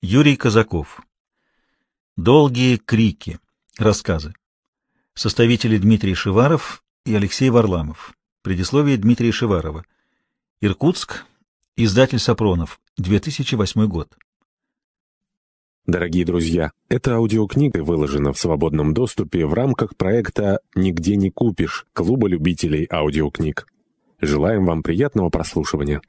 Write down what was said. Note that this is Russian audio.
Юрий Казаков. Долгие крики. Рассказы. Составители Дмитрий Шиваров и Алексей Варламов. Предисловие Дмитрия Шиварова. Иркутск. Издатель Сапронов. 2008 год. Дорогие друзья, эта аудиокнига выложена в свободном доступе в рамках проекта «Нигде не купишь» Клуба любителей аудиокниг. Желаем вам приятного прослушивания.